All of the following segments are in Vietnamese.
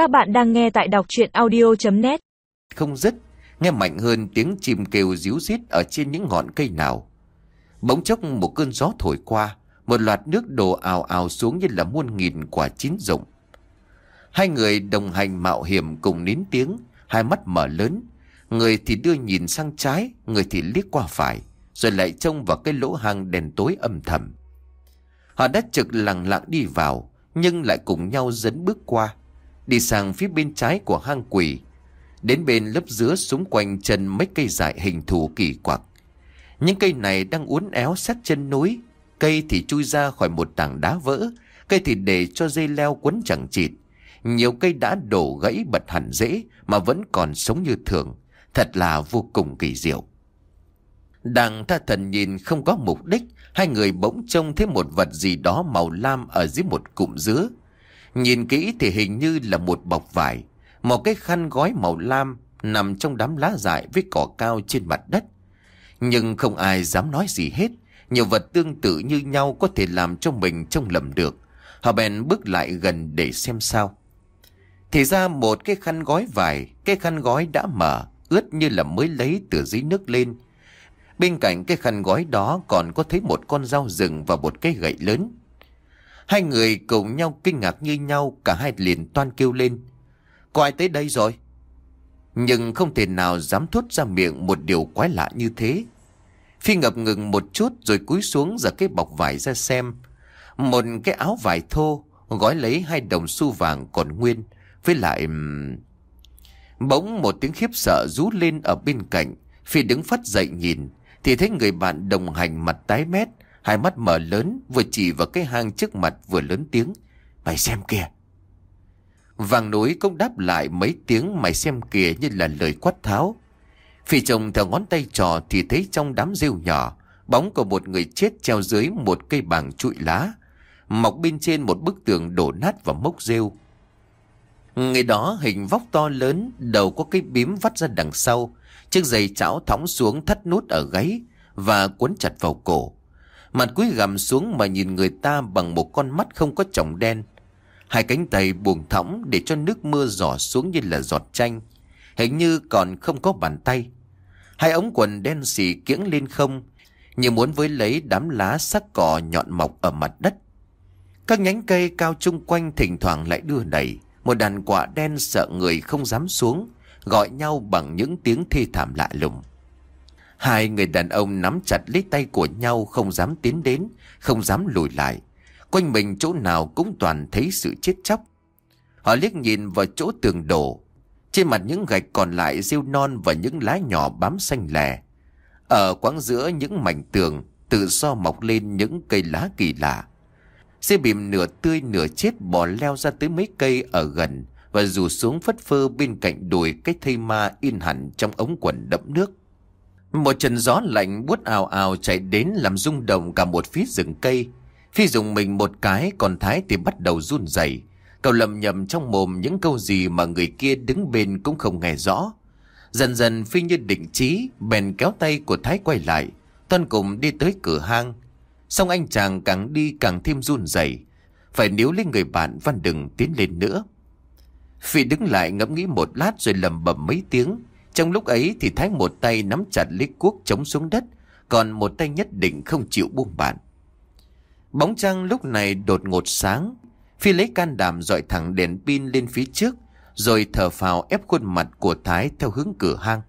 Các bạn đang nghe tại đọc chuyện audio.net Không dứt, nghe mạnh hơn tiếng chim kêu ríu rít ở trên những ngọn cây nào. Bỗng chốc một cơn gió thổi qua, một loạt nước đổ ào ào xuống như là muôn nghìn quả chín rụng. Hai người đồng hành mạo hiểm cùng nín tiếng, hai mắt mở lớn. Người thì đưa nhìn sang trái, người thì liếc qua phải, rồi lại trông vào cái lỗ hang đèn tối âm thầm. Họ đã trực lặng lặng đi vào, nhưng lại cùng nhau dẫn bước qua. Đi sang phía bên trái của hang quỷ, đến bên lớp dứa xung quanh chân mấy cây dại hình thù kỳ quặc. Những cây này đang uốn éo sát chân núi, cây thì chui ra khỏi một tảng đá vỡ, cây thì để cho dây leo quấn chẳng chịt. Nhiều cây đã đổ gãy bật hẳn rễ mà vẫn còn sống như thường, thật là vô cùng kỳ diệu. Đang tha thần nhìn không có mục đích, hai người bỗng trông thấy một vật gì đó màu lam ở dưới một cụm dứa. Nhìn kỹ thì hình như là một bọc vải, một cái khăn gói màu lam nằm trong đám lá dại với cỏ cao trên mặt đất. Nhưng không ai dám nói gì hết, nhiều vật tương tự như nhau có thể làm cho mình trông lầm được. Họ bèn bước lại gần để xem sao. Thì ra một cái khăn gói vải, cái khăn gói đã mở, ướt như là mới lấy từ dưới nước lên. Bên cạnh cái khăn gói đó còn có thấy một con dao rừng và một cái gậy lớn. Hai người cùng nhau kinh ngạc như nhau, cả hai liền toan kêu lên. Có ai tới đây rồi? Nhưng không thể nào dám thốt ra miệng một điều quái lạ như thế. Phi ngập ngừng một chút rồi cúi xuống giật cái bọc vải ra xem. Một cái áo vải thô gói lấy hai đồng xu vàng còn nguyên. Với lại... Bỗng một tiếng khiếp sợ rú lên ở bên cạnh. Phi đứng phát dậy nhìn. Thì thấy người bạn đồng hành mặt tái mét. Hai mắt mở lớn vừa chỉ vào cái hang trước mặt vừa lớn tiếng. Mày xem kìa. Vàng núi cũng đáp lại mấy tiếng mày xem kìa như là lời quát tháo. Phi chồng theo ngón tay trò thì thấy trong đám rêu nhỏ, bóng của một người chết treo dưới một cây bàng trụi lá, mọc bên trên một bức tường đổ nát và mốc rêu. Người đó hình vóc to lớn, đầu có cái bím vắt ra đằng sau, chiếc giày chảo thõng xuống thắt nút ở gáy và cuốn chặt vào cổ. Mặt cúi gằm xuống mà nhìn người ta bằng một con mắt không có tròng đen. Hai cánh tay buông thõng để cho nước mưa giỏ xuống như là giọt chanh. Hình như còn không có bàn tay. Hai ống quần đen xì kiễng lên không, như muốn với lấy đám lá sắc cỏ nhọn mọc ở mặt đất. Các nhánh cây cao chung quanh thỉnh thoảng lại đưa đẩy, một đàn quả đen sợ người không dám xuống, gọi nhau bằng những tiếng thê thảm lạ lùng. Hai người đàn ông nắm chặt lấy tay của nhau không dám tiến đến, không dám lùi lại. Quanh mình chỗ nào cũng toàn thấy sự chết chóc. Họ liếc nhìn vào chỗ tường đổ. Trên mặt những gạch còn lại rêu non và những lá nhỏ bám xanh lè. Ở quãng giữa những mảnh tường, tự do mọc lên những cây lá kỳ lạ. Xe bìm nửa tươi nửa chết bò leo ra tới mấy cây ở gần và rủ xuống phất phơ bên cạnh đùi cái thây ma in hẳn trong ống quần đẫm nước. Một trận gió lạnh buốt ào ào chạy đến làm rung động cả một phía rừng cây. Phi dùng mình một cái còn Thái thì bắt đầu run rẩy Cậu lầm nhầm trong mồm những câu gì mà người kia đứng bên cũng không nghe rõ. Dần dần Phi như định trí, bèn kéo tay của Thái quay lại, toàn cùng đi tới cửa hang. Xong anh chàng càng đi càng thêm run rẩy phải níu lên người bạn văn đừng tiến lên nữa. Phi đứng lại ngẫm nghĩ một lát rồi lầm bầm mấy tiếng. Trong lúc ấy thì Thái một tay nắm chặt lấy cuốc chống xuống đất, còn một tay nhất định không chịu buông bạn. Bóng trăng lúc này đột ngột sáng, Phi lấy can đảm dọi thẳng đèn pin lên phía trước, rồi thở phào ép khuôn mặt của Thái theo hướng cửa hang.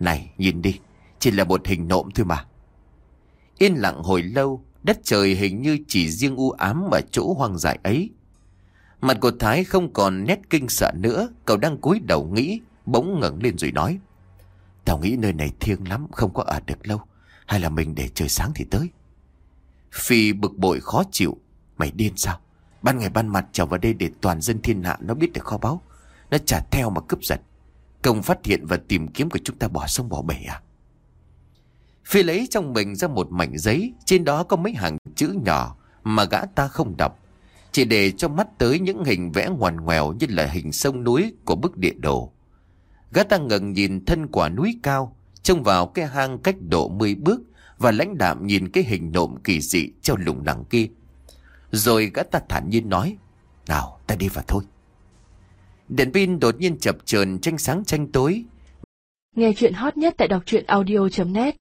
Này, nhìn đi, chỉ là một hình nộm thôi mà. Yên lặng hồi lâu, đất trời hình như chỉ riêng u ám ở chỗ hoang dại ấy. Mặt của Thái không còn nét kinh sợ nữa, cậu đang cúi đầu nghĩ, bỗng ngẩng lên rồi nói. Tao nghĩ nơi này thiêng lắm, không có ở được lâu. Hay là mình để trời sáng thì tới. Phi bực bội khó chịu. Mày điên sao? Ban ngày ban mặt trèo vào đây để toàn dân thiên hạ nó biết được kho báu. Nó trả theo mà cướp giật. Công phát hiện và tìm kiếm của chúng ta bỏ sông bỏ bể à? Phi lấy trong mình ra một mảnh giấy, trên đó có mấy hàng chữ nhỏ mà gã ta không đọc. Chỉ để cho mắt tới những hình vẽ ngoằn ngoèo như là hình sông núi của bức địa đồ. Gã ta ngẩng nhìn thân quả núi cao, trông vào cái hang cách độ 10 bước và lãnh đạm nhìn cái hình nộm kỳ dị treo lủng đằng kia. Rồi gã ta thản nhiên nói, nào ta đi vào thôi. Đèn pin đột nhiên chập chờn tranh sáng tranh tối Nghe chuyện hot nhất tại đọc truyện audio.net